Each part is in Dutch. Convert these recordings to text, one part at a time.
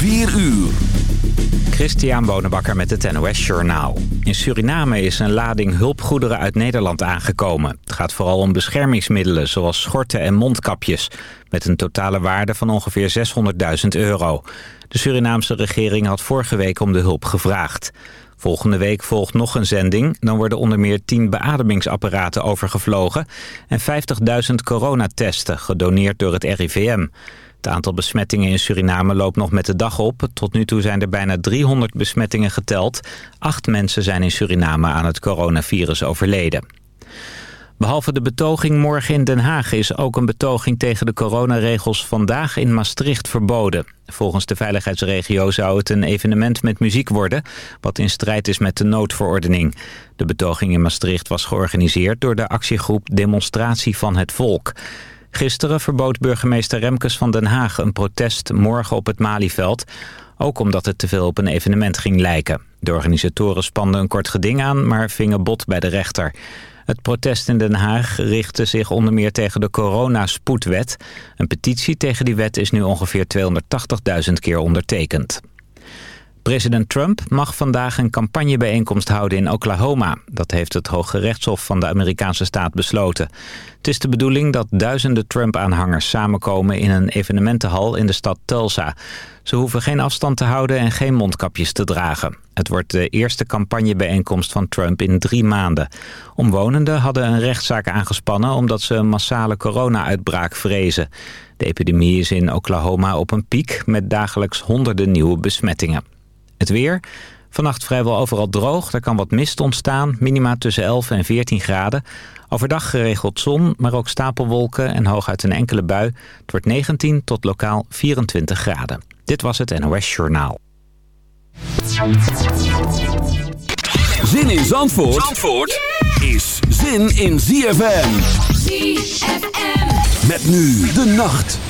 4 uur. Christian Bonenbakker met het NOS Journaal. In Suriname is een lading hulpgoederen uit Nederland aangekomen. Het gaat vooral om beschermingsmiddelen zoals schorten en mondkapjes... met een totale waarde van ongeveer 600.000 euro. De Surinaamse regering had vorige week om de hulp gevraagd. Volgende week volgt nog een zending. Dan worden onder meer 10 beademingsapparaten overgevlogen... en 50.000 coronatesten gedoneerd door het RIVM... Het aantal besmettingen in Suriname loopt nog met de dag op. Tot nu toe zijn er bijna 300 besmettingen geteld. Acht mensen zijn in Suriname aan het coronavirus overleden. Behalve de betoging morgen in Den Haag is ook een betoging tegen de coronaregels vandaag in Maastricht verboden. Volgens de veiligheidsregio zou het een evenement met muziek worden, wat in strijd is met de noodverordening. De betoging in Maastricht was georganiseerd door de actiegroep Demonstratie van het Volk. Gisteren verbood burgemeester Remkes van Den Haag een protest morgen op het Malieveld. Ook omdat het te veel op een evenement ging lijken. De organisatoren spanden een kort geding aan, maar vingen bot bij de rechter. Het protest in Den Haag richtte zich onder meer tegen de coronaspoedwet. Een petitie tegen die wet is nu ongeveer 280.000 keer ondertekend. President Trump mag vandaag een campagnebijeenkomst houden in Oklahoma. Dat heeft het Hoge Rechtshof van de Amerikaanse staat besloten. Het is de bedoeling dat duizenden Trump-aanhangers samenkomen in een evenementenhal in de stad Tulsa. Ze hoeven geen afstand te houden en geen mondkapjes te dragen. Het wordt de eerste campagnebijeenkomst van Trump in drie maanden. Omwonenden hadden een rechtszaak aangespannen omdat ze een massale corona-uitbraak vrezen. De epidemie is in Oklahoma op een piek met dagelijks honderden nieuwe besmettingen. Het weer. Vannacht vrijwel overal droog. Er kan wat mist ontstaan. Minima tussen 11 en 14 graden. Overdag geregeld zon, maar ook stapelwolken en hooguit een enkele bui. Het wordt 19 tot lokaal 24 graden. Dit was het NOS Journaal. Zin in Zandvoort, Zandvoort is zin in ZFM. ZFM. Met nu de nacht.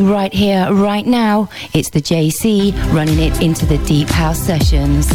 Right here, right now. It's the JC running it into the Deep House Sessions.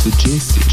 suggested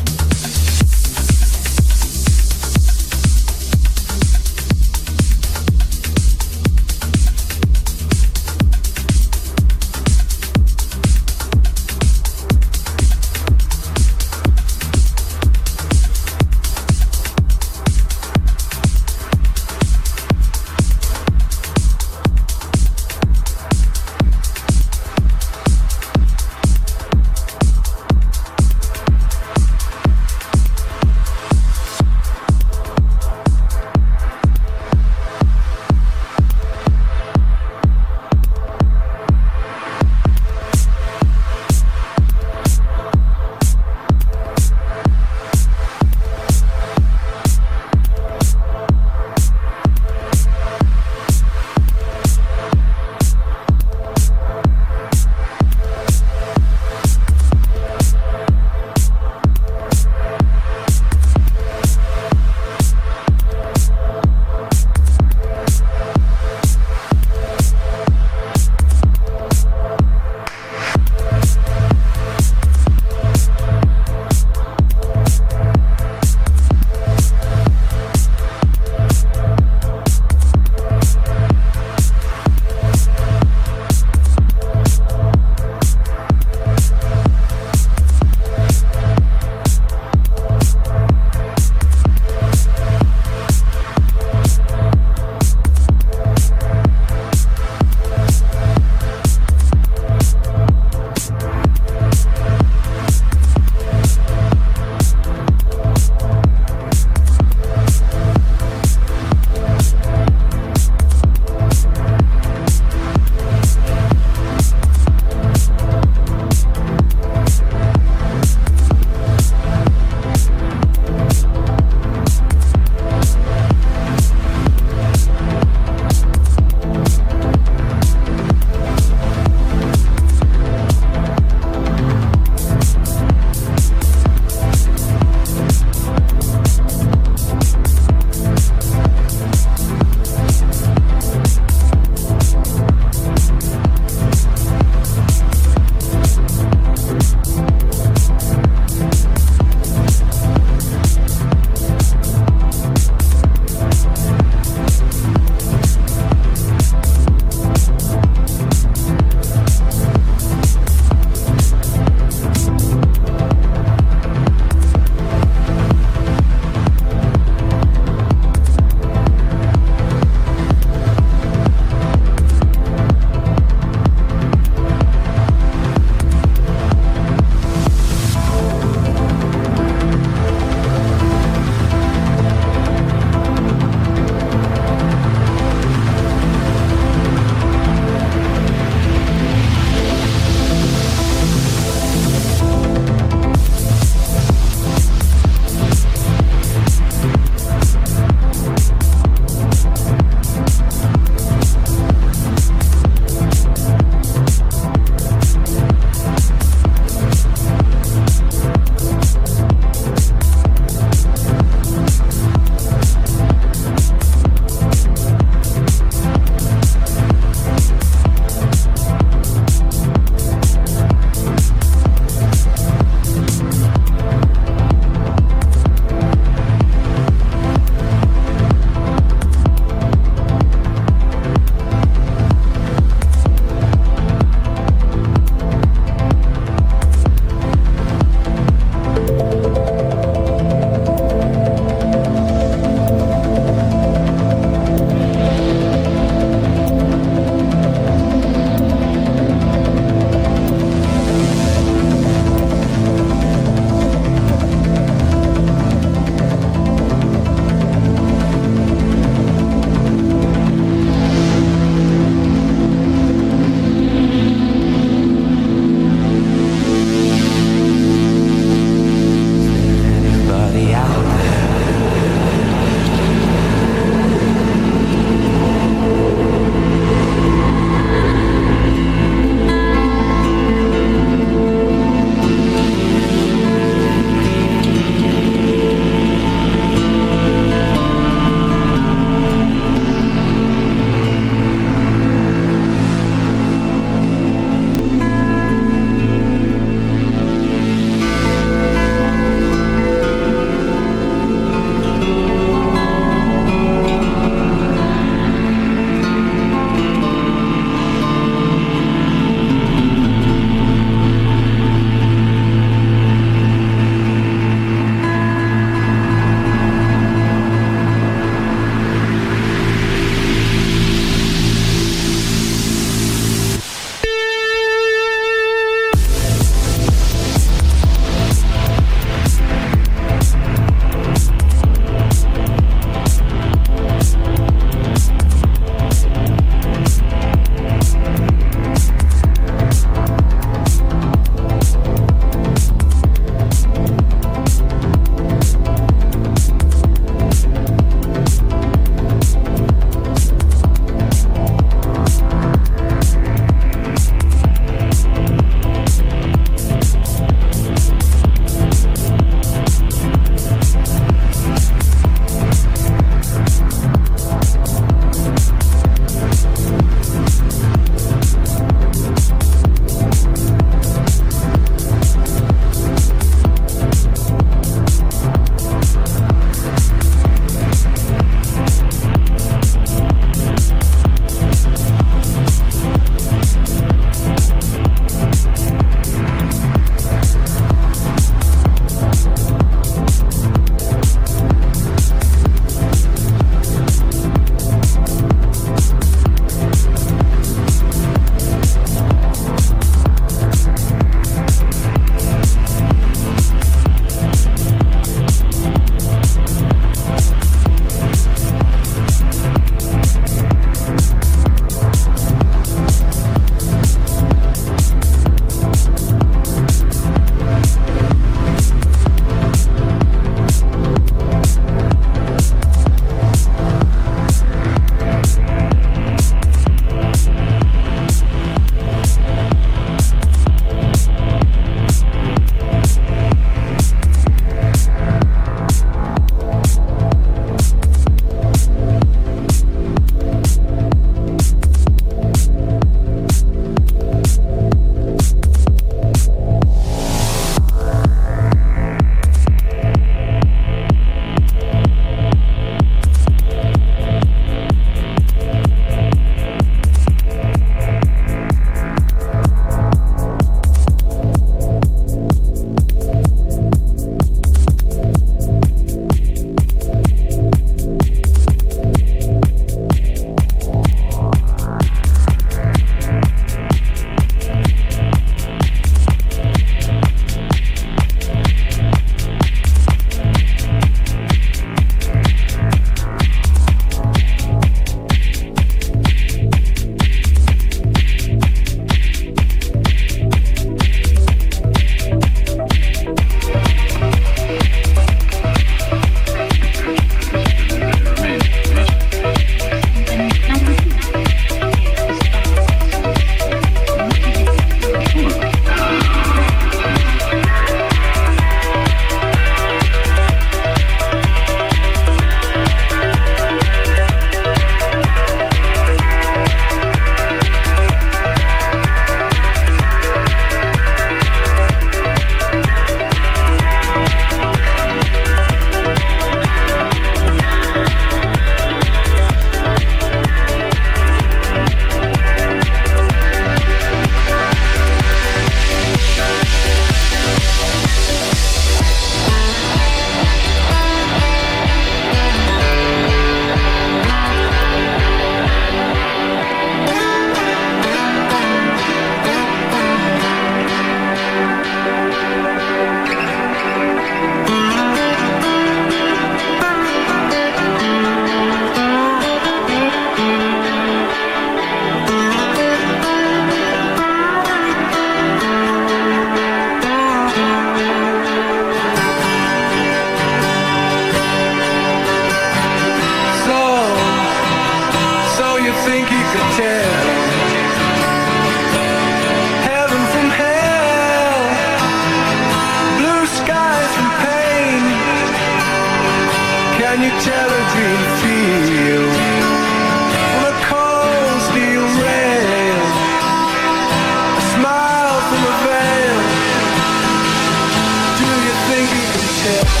tell